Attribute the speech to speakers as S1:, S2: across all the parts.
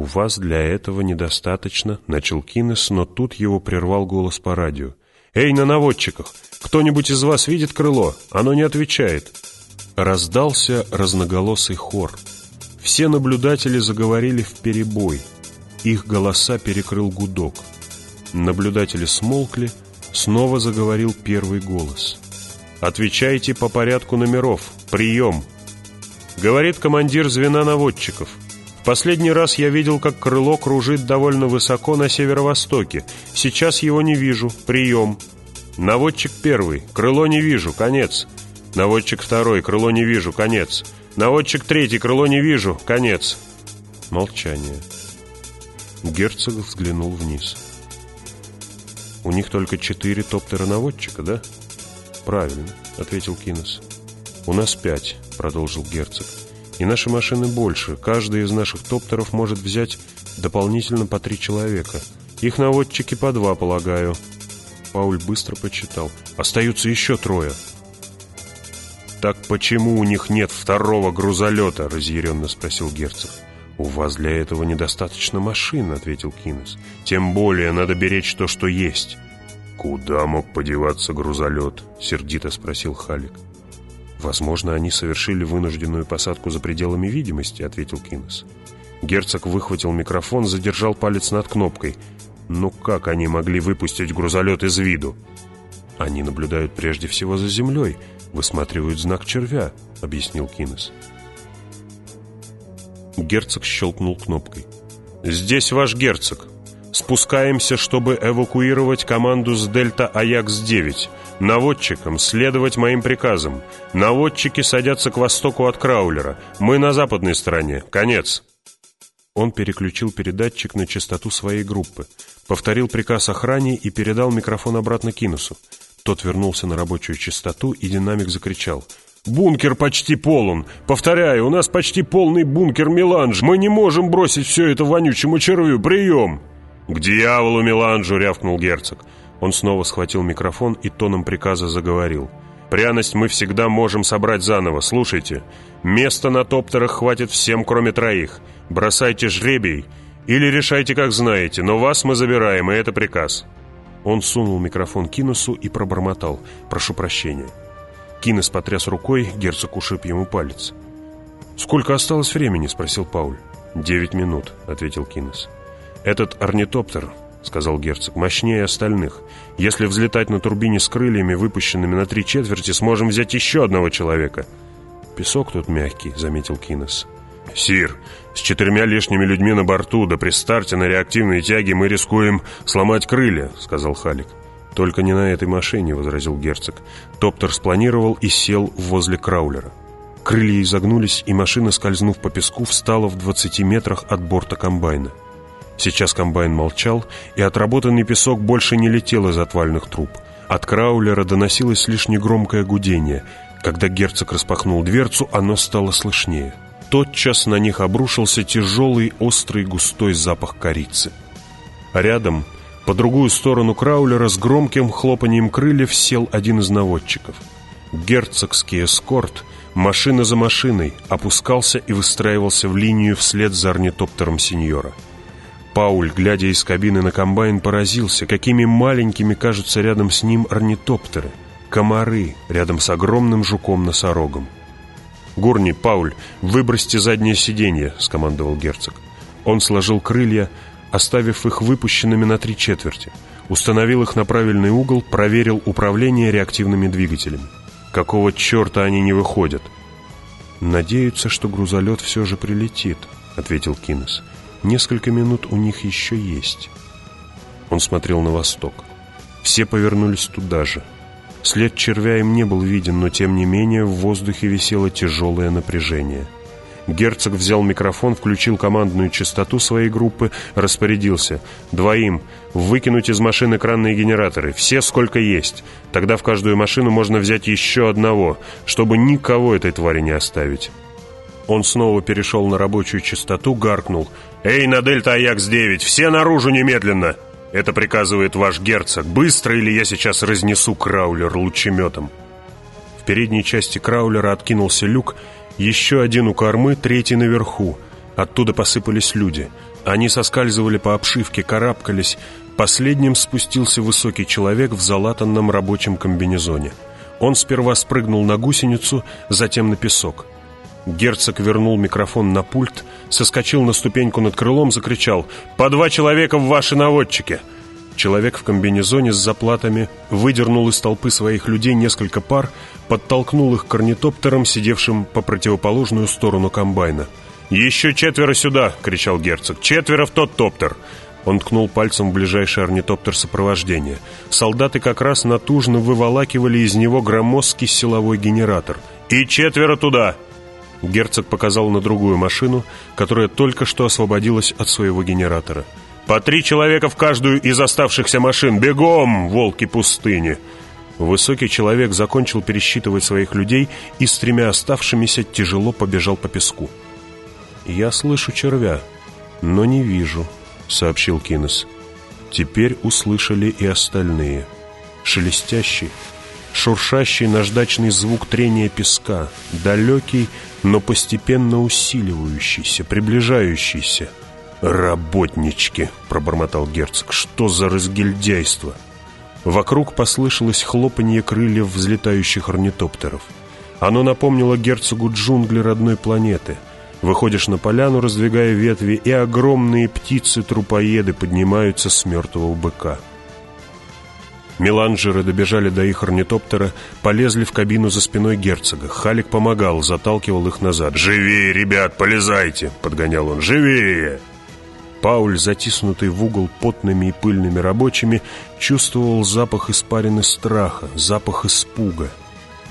S1: «У вас для этого недостаточно», — начал Кинес, но тут его прервал голос по радио. «Эй, на наводчиках! Кто-нибудь из вас видит крыло? Оно не отвечает!» Раздался разноголосый хор. Все наблюдатели заговорили в перебой. Их голоса перекрыл гудок. Наблюдатели смолкли, снова заговорил первый голос. «Отвечайте по порядку номеров. Прием!» Говорит командир звена наводчиков. Последний раз я видел, как крыло кружит довольно высоко на северо-востоке. Сейчас его не вижу. Прием. Наводчик первый. Крыло не вижу. Конец. Наводчик второй. Крыло не вижу. Конец. Наводчик третий. Крыло не вижу. Конец. Молчание. Герцог взглянул вниз. «У них только четыре топтера-наводчика, да?» «Правильно», — ответил Кинес. «У нас пять», — продолжил герцог. И наши машины больше. Каждый из наших топтеров может взять дополнительно по три человека. Их наводчики по два, полагаю. Пауль быстро почитал. Остаются еще трое. «Так почему у них нет второго грузолета?» — разъяренно спросил герцог. «У вас для этого недостаточно машин», — ответил Кинес. «Тем более надо беречь то, что есть». «Куда мог подеваться грузолет?» — сердито спросил Халик. «Возможно, они совершили вынужденную посадку за пределами видимости», — ответил Кинес. Герцог выхватил микрофон, задержал палец над кнопкой. «Ну как они могли выпустить грузолет из виду?» «Они наблюдают прежде всего за землей, высматривают знак червя», — объяснил Кинес. Герцог щелкнул кнопкой. «Здесь ваш герцог. Спускаемся, чтобы эвакуировать команду с Дельта Аякс-9. Наводчикам следовать моим приказам. Наводчики садятся к востоку от Краулера. Мы на западной стороне. Конец. Он переключил передатчик на частоту своей группы, повторил приказ охране и передал микрофон обратно Кинусу. Тот вернулся на рабочую частоту, и динамик закричал. «Бункер почти полон! Повторяю, у нас почти полный бункер Меланж! Мы не можем бросить все это вонючему червю! Прием!» «К дьяволу Меланжу!» — рявкнул герцог. Он снова схватил микрофон и тоном приказа заговорил. «Пряность мы всегда можем собрать заново. Слушайте, места на топтерах хватит всем, кроме троих. Бросайте жребий или решайте, как знаете, но вас мы забираем, и это приказ». Он сунул микрофон Кинусу и пробормотал. «Прошу прощения». Кинес потряс рукой, герцог ушиб ему палец. «Сколько осталось времени?» — спросил Пауль. «Девять минут», — ответил Кинес. «Этот орнитоптер — сказал герцог, — «мощнее остальных. Если взлетать на турбине с крыльями, выпущенными на три четверти, сможем взять еще одного человека». «Песок тут мягкий», — заметил Кинес. «Сир, с четырьмя лишними людьми на борту, да при старте на реактивной тяге мы рискуем сломать крылья», — сказал Халик. «Только не на этой машине», — возразил герцог. Топтер спланировал и сел возле краулера. Крылья изогнулись, и машина, скользнув по песку, встала в двадцати метрах от борта комбайна. Сейчас комбайн молчал, и отработанный песок больше не летел из отвальных труб. От краулера доносилось лишь негромкое гудение. Когда герцог распахнул дверцу, оно стало слышнее. Тотчас на них обрушился тяжелый, острый, густой запах корицы. рядом, по другую сторону краулера, с громким хлопанием крыльев сел один из наводчиков. Герцогский эскорт, машина за машиной, опускался и выстраивался в линию вслед за орнитоптером сеньора. Пауль, глядя из кабины на комбайн, поразился, какими маленькими кажутся рядом с ним орнитоптеры, комары рядом с огромным жуком-носорогом. «Гурни, Пауль, выбросьте заднее сиденье», — скомандовал герцог. Он сложил крылья, оставив их выпущенными на три четверти, установил их на правильный угол, проверил управление реактивными двигателями. Какого черта они не выходят? «Надеются, что грузолет все же прилетит», — ответил Кинес. Несколько минут у них еще есть. Он смотрел на восток. Все повернулись туда же. След червя им не был виден, но тем не менее в воздухе висело тяжелое напряжение. Герцог взял микрофон, включил командную частоту своей группы, распорядился. «Двоим. Выкинуть из машин экранные генераторы. Все сколько есть. Тогда в каждую машину можно взять еще одного, чтобы никого этой твари не оставить». Он снова перешел на рабочую частоту, гаркнул. «Эй, на Дельта Аякс-9, все наружу немедленно!» «Это приказывает ваш герцог. Быстро, или я сейчас разнесу краулер лучеметом!» В передней части краулера откинулся люк, еще один у кормы, третий наверху. Оттуда посыпались люди. Они соскальзывали по обшивке, карабкались. Последним спустился высокий человек в залатанном рабочем комбинезоне. Он сперва спрыгнул на гусеницу, затем на песок. Герцог вернул микрофон на пульт, соскочил на ступеньку над крылом, закричал «По два человека в ваши наводчики!» Человек в комбинезоне с заплатами выдернул из толпы своих людей несколько пар, подтолкнул их корнитоптером, сидевшим по противоположную сторону комбайна. «Еще четверо сюда!» — кричал герцог. «Четверо в тот топтер!» Он ткнул пальцем в ближайший орнитоптер сопровождения. Солдаты как раз натужно выволакивали из него громоздкий силовой генератор. «И четверо туда!» Герцог показал на другую машину, которая только что освободилась от своего генератора. «По три человека в каждую из оставшихся машин! Бегом, волки пустыни!» Высокий человек закончил пересчитывать своих людей и с тремя оставшимися тяжело побежал по песку. «Я слышу червя, но не вижу», — сообщил Кинес. Теперь услышали и остальные. Шелестящий, шуршащий наждачный звук трения песка, далекий, но постепенно усиливающийся, приближающийся — «Работнички!» — пробормотал герцог. «Что за разгильдяйство?» Вокруг послышалось хлопанье крыльев взлетающих орнитоптеров. Оно напомнило герцогу джунгли родной планеты. Выходишь на поляну, раздвигая ветви, и огромные птицы-трупоеды поднимаются с мертвого быка. Меланжеры добежали до их орнитоптера, полезли в кабину за спиной герцога. Халик помогал, заталкивал их назад. «Живее, ребят, полезайте!» — подгонял он. «Живее!» Пауль, затиснутый в угол потными и пыльными рабочими, чувствовал запах испарины страха, запах испуга.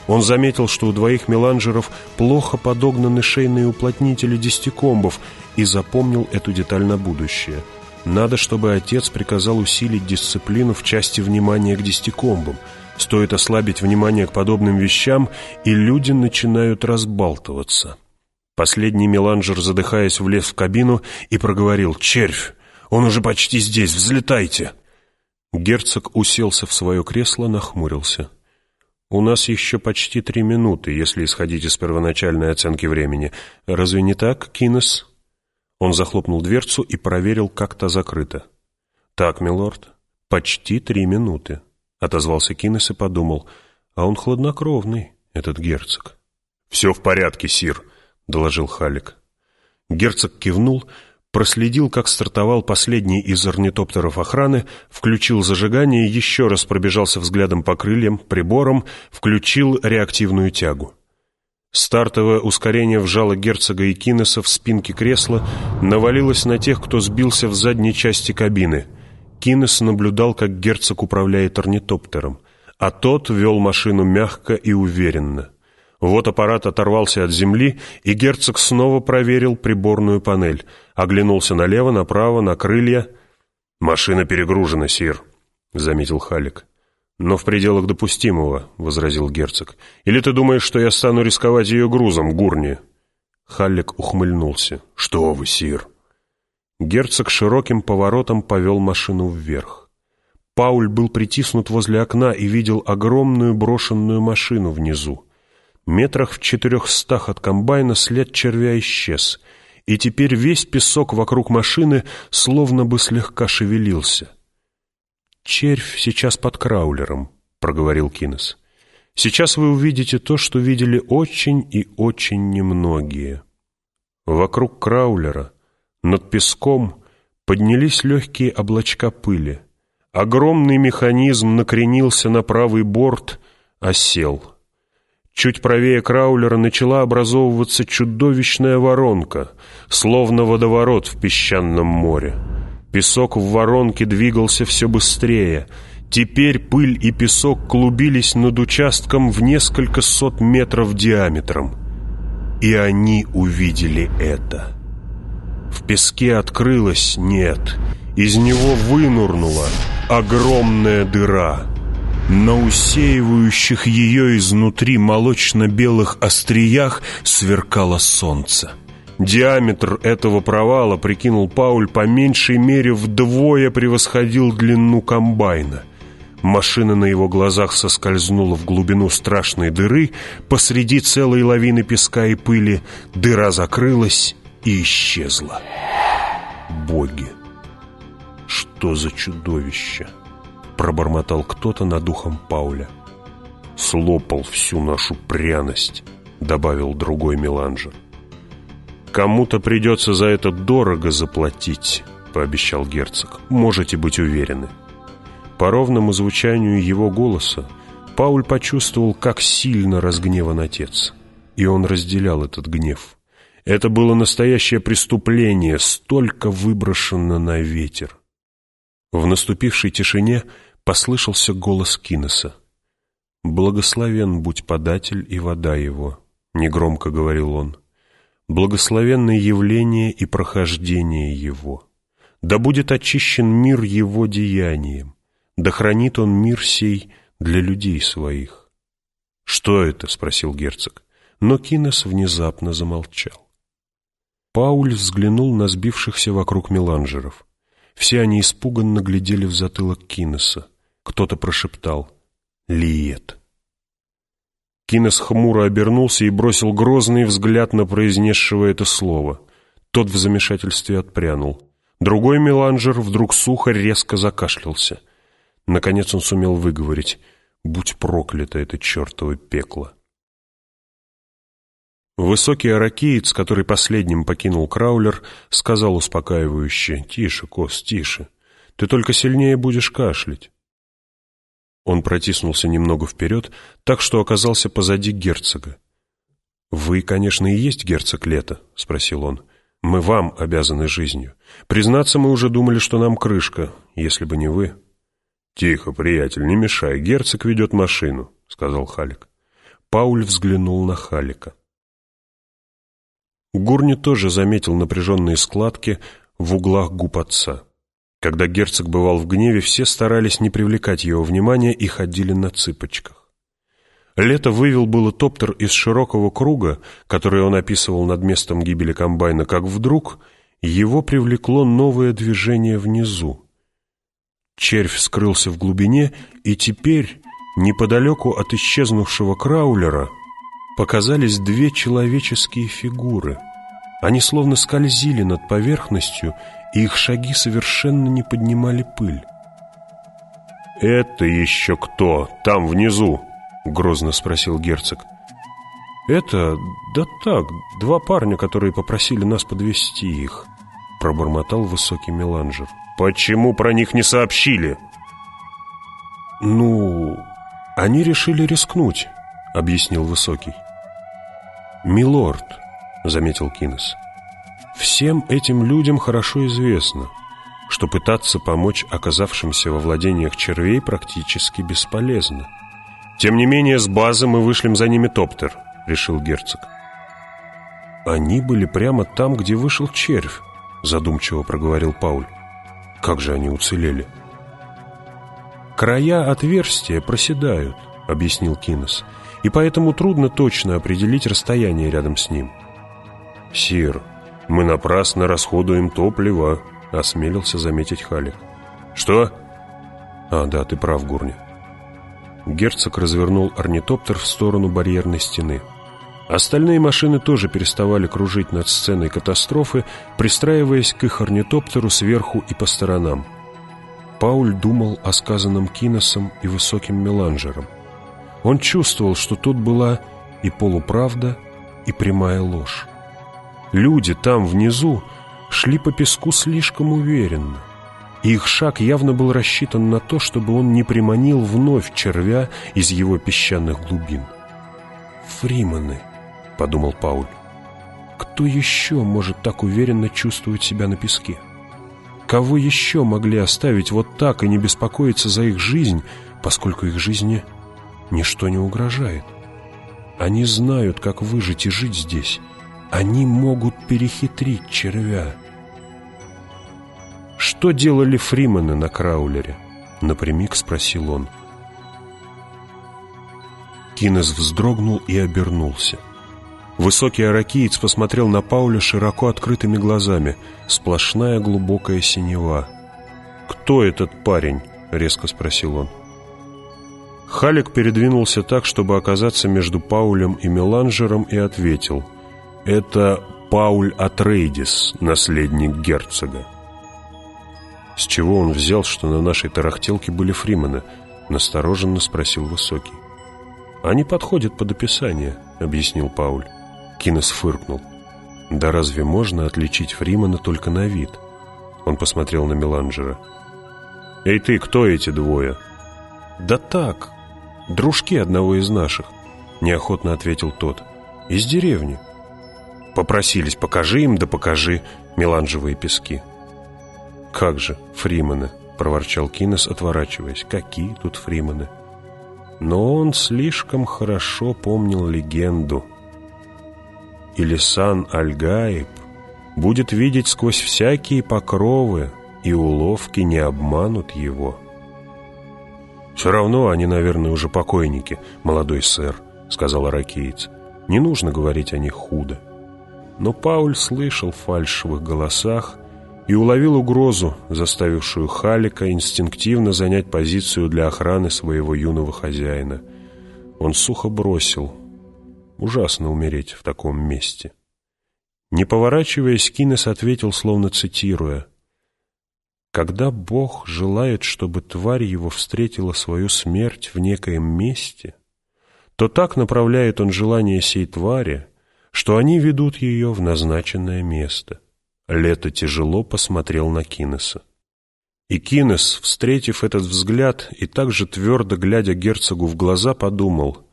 S1: Он заметил, что у двоих меланжеров плохо подогнаны шейные уплотнители десятикомбов и запомнил эту деталь на будущее. Надо, чтобы отец приказал усилить дисциплину в части внимания к десятикомбам. Стоит ослабить внимание к подобным вещам, и люди начинают разбалтываться. Последний меланжер, задыхаясь, влез в кабину и проговорил «Червь! Он уже почти здесь! Взлетайте!» Герцог уселся в свое кресло, нахмурился. «У нас еще почти три минуты, если исходить из первоначальной оценки времени. Разве не так, Кинес?» Он захлопнул дверцу и проверил, как то закрыто. «Так, милорд, почти три минуты», — отозвался Кинес и подумал. «А он хладнокровный, этот герцог». «Все в порядке, сир», доложил Халик. Герцог кивнул, проследил, как стартовал последний из орнитоптеров охраны, включил зажигание, еще раз пробежался взглядом по крыльям, приборам, включил реактивную тягу. Стартовое ускорение вжало герцога и Кинеса в спинке кресла, навалилось на тех, кто сбился в задней части кабины. Кинес наблюдал, как герцог управляет орнитоптером, а тот вел машину мягко и уверенно. Вот аппарат оторвался от земли, и герцог снова проверил приборную панель. Оглянулся налево, направо, на крылья. «Машина перегружена, сир», — заметил Халик. «Но в пределах допустимого», — возразил герцог. «Или ты думаешь, что я стану рисковать ее грузом, Гурни?» Халлик ухмыльнулся. «Что вы, сир?» Герцог широким поворотом повел машину вверх. Пауль был притиснут возле окна и видел огромную брошенную машину внизу. Метрах в четырехстах от комбайна след червя исчез, и теперь весь песок вокруг машины словно бы слегка шевелился. «Червь сейчас под краулером», — проговорил Кинес. «Сейчас вы увидите то, что видели очень и очень немногие». Вокруг краулера, над песком, поднялись легкие облачка пыли. Огромный механизм накренился на правый борт, осел. Чуть правее краулера начала образовываться чудовищная воронка, словно водоворот в песчаном море. Песок в воронке двигался все быстрее. Теперь пыль и песок клубились над участком в несколько сот метров диаметром. И они увидели это. В песке открылась нет, из него вынурнула огромная дыра — на усеивающих ее изнутри молочно-белых остриях сверкало солнце. Диаметр этого провала, прикинул Пауль, по меньшей мере вдвое превосходил длину комбайна. Машина на его глазах соскользнула в глубину страшной дыры, посреди целой лавины песка и пыли дыра закрылась и исчезла. Боги! Что за чудовище! Пробормотал кто-то над духом Пауля. Слопал всю нашу пряность, добавил другой меланжер. Кому-то придется за это дорого заплатить, пообещал герцог. Можете быть уверены. По ровному звучанию его голоса Пауль почувствовал, как сильно разгневан отец. И он разделял этот гнев. Это было настоящее преступление, столько выброшено на ветер. В наступившей тишине послышался голос Кинеса. «Благословен будь податель и вода его», — негромко говорил он. «Благословенное явление и прохождение его. Да будет очищен мир его деянием, да хранит он мир сей для людей своих». «Что это?» — спросил герцог. Но Кинес внезапно замолчал. Пауль взглянул на сбившихся вокруг меланжеров. Все они испуганно глядели в затылок Кинеса. Кто-то прошептал «Лиет». Кинес хмуро обернулся и бросил грозный взгляд на произнесшего это слово. Тот в замешательстве отпрянул. Другой меланжер вдруг сухо резко закашлялся. Наконец он сумел выговорить «Будь проклято это чертово пекло». Высокий аракеец, который последним покинул краулер, сказал успокаивающе «Тише, Кос, тише. Ты только сильнее будешь кашлять». Он протиснулся немного вперед, так что оказался позади герцога. «Вы, конечно, и есть герцог Лето?» — спросил он. «Мы вам обязаны жизнью. Признаться, мы уже думали, что нам крышка, если бы не вы». «Тихо, приятель, не мешай, герцог ведет машину», — сказал Халик. Пауль взглянул на Халика. Гурни тоже заметил напряженные складки в углах губ отца. Когда герцог бывал в гневе, все старались не привлекать его внимания и ходили на цыпочках. Лето вывел было топтер из широкого круга, который он описывал над местом гибели комбайна, как вдруг его привлекло новое движение внизу. Червь скрылся в глубине, и теперь, неподалеку от исчезнувшего краулера, показались две человеческие фигуры. Они словно скользили над поверхностью, и их шаги совершенно не поднимали пыль. «Это еще кто там внизу?» — грозно спросил герцог.
S2: «Это... да так, два парня, которые попросили нас подвести их», — пробормотал высокий меланжер.
S1: «Почему про них не сообщили?»
S2: «Ну, они решили рискнуть», — объяснил высокий. «Милорд», — заметил Кинес, — «всем этим людям хорошо известно, что пытаться помочь оказавшимся во владениях червей практически бесполезно.
S1: Тем не менее, с базы мы вышлем за ними топтер», — решил герцог.
S2: «Они были прямо там, где вышел червь», — задумчиво проговорил Пауль. «Как же они уцелели?» «Края отверстия проседают», — объяснил Кинес, — и поэтому трудно точно определить расстояние рядом с ним.
S1: «Сир, мы напрасно расходуем топливо», — осмелился заметить Халик. «Что?»
S2: «А, да, ты прав, Гурни». Герцог развернул орнитоптер в сторону барьерной стены. Остальные машины тоже переставали кружить над сценой катастрофы, пристраиваясь к их орнитоптеру сверху и по сторонам. Пауль думал о сказанном Киносом и высоким меланжером. Он чувствовал, что тут была и полуправда, и прямая ложь. Люди там, внизу, шли по песку слишком уверенно, и их шаг явно был рассчитан на то, чтобы он не приманил вновь червя из его песчаных глубин. «Фриманы», — подумал Пауль, — «кто еще может так уверенно чувствовать себя на песке? Кого еще могли оставить вот так и не беспокоиться за их жизнь, поскольку их жизни ничто не угрожает. Они знают, как выжить и жить здесь. Они могут перехитрить червя. «Что делали фримены на Краулере?» — напрямик спросил он. Кинес вздрогнул и обернулся. Высокий аракиец посмотрел на Пауля широко открытыми глазами, сплошная глубокая синева. «Кто этот парень?» — резко спросил он. Халик передвинулся так, чтобы оказаться между Паулем и Меланжером, и ответил. «Это
S1: Пауль Атрейдис, наследник герцога.
S2: «С чего он взял, что на нашей тарахтелке были фримены?» — настороженно спросил Высокий. «Они подходят под описание», — объяснил Пауль. Кинес фыркнул. «Да разве можно отличить Фримана только на вид?» Он посмотрел на Меланджера.
S1: «Эй ты, кто эти двое?»
S2: «Да так, дружки одного из наших», — неохотно ответил тот. «Из деревни». Попросились, покажи им, да покажи меланжевые пески. «Как же, Фриманы!» — проворчал Кинес, отворачиваясь. «Какие тут Фриманы!» Но он слишком хорошо помнил легенду. Или сан Альгаиб будет видеть сквозь всякие покровы, и уловки не обманут его. «Все равно они, наверное, уже покойники, молодой сэр», — сказал аракеец. «Не нужно говорить о них худо». Но Пауль слышал в фальшивых голосах и уловил угрозу, заставившую Халика инстинктивно занять позицию для охраны своего юного хозяина. Он сухо бросил. Ужасно умереть в таком месте. Не поворачиваясь, Кинес ответил, словно цитируя. «Когда Бог желает, чтобы тварь его встретила свою смерть в некоем месте, то так направляет он желание сей твари, что они ведут ее в назначенное место». Лето тяжело посмотрел на Кинеса. И Кинес, встретив этот взгляд и также твердо глядя герцогу в глаза, подумал,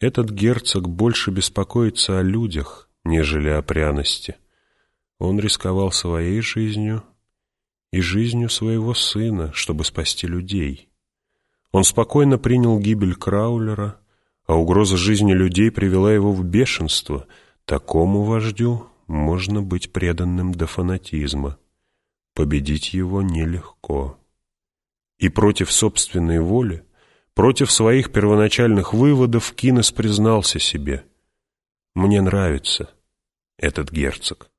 S2: этот герцог больше беспокоится о людях, нежели о пряности. Он рисковал своей жизнью и жизнью своего сына, чтобы спасти людей. Он спокойно принял гибель Краулера, а угроза жизни людей привела его в бешенство. Такому вождю можно быть преданным до фанатизма. Победить его нелегко. И против собственной воли, против своих первоначальных выводов Кинес признался себе. «Мне нравится этот герцог».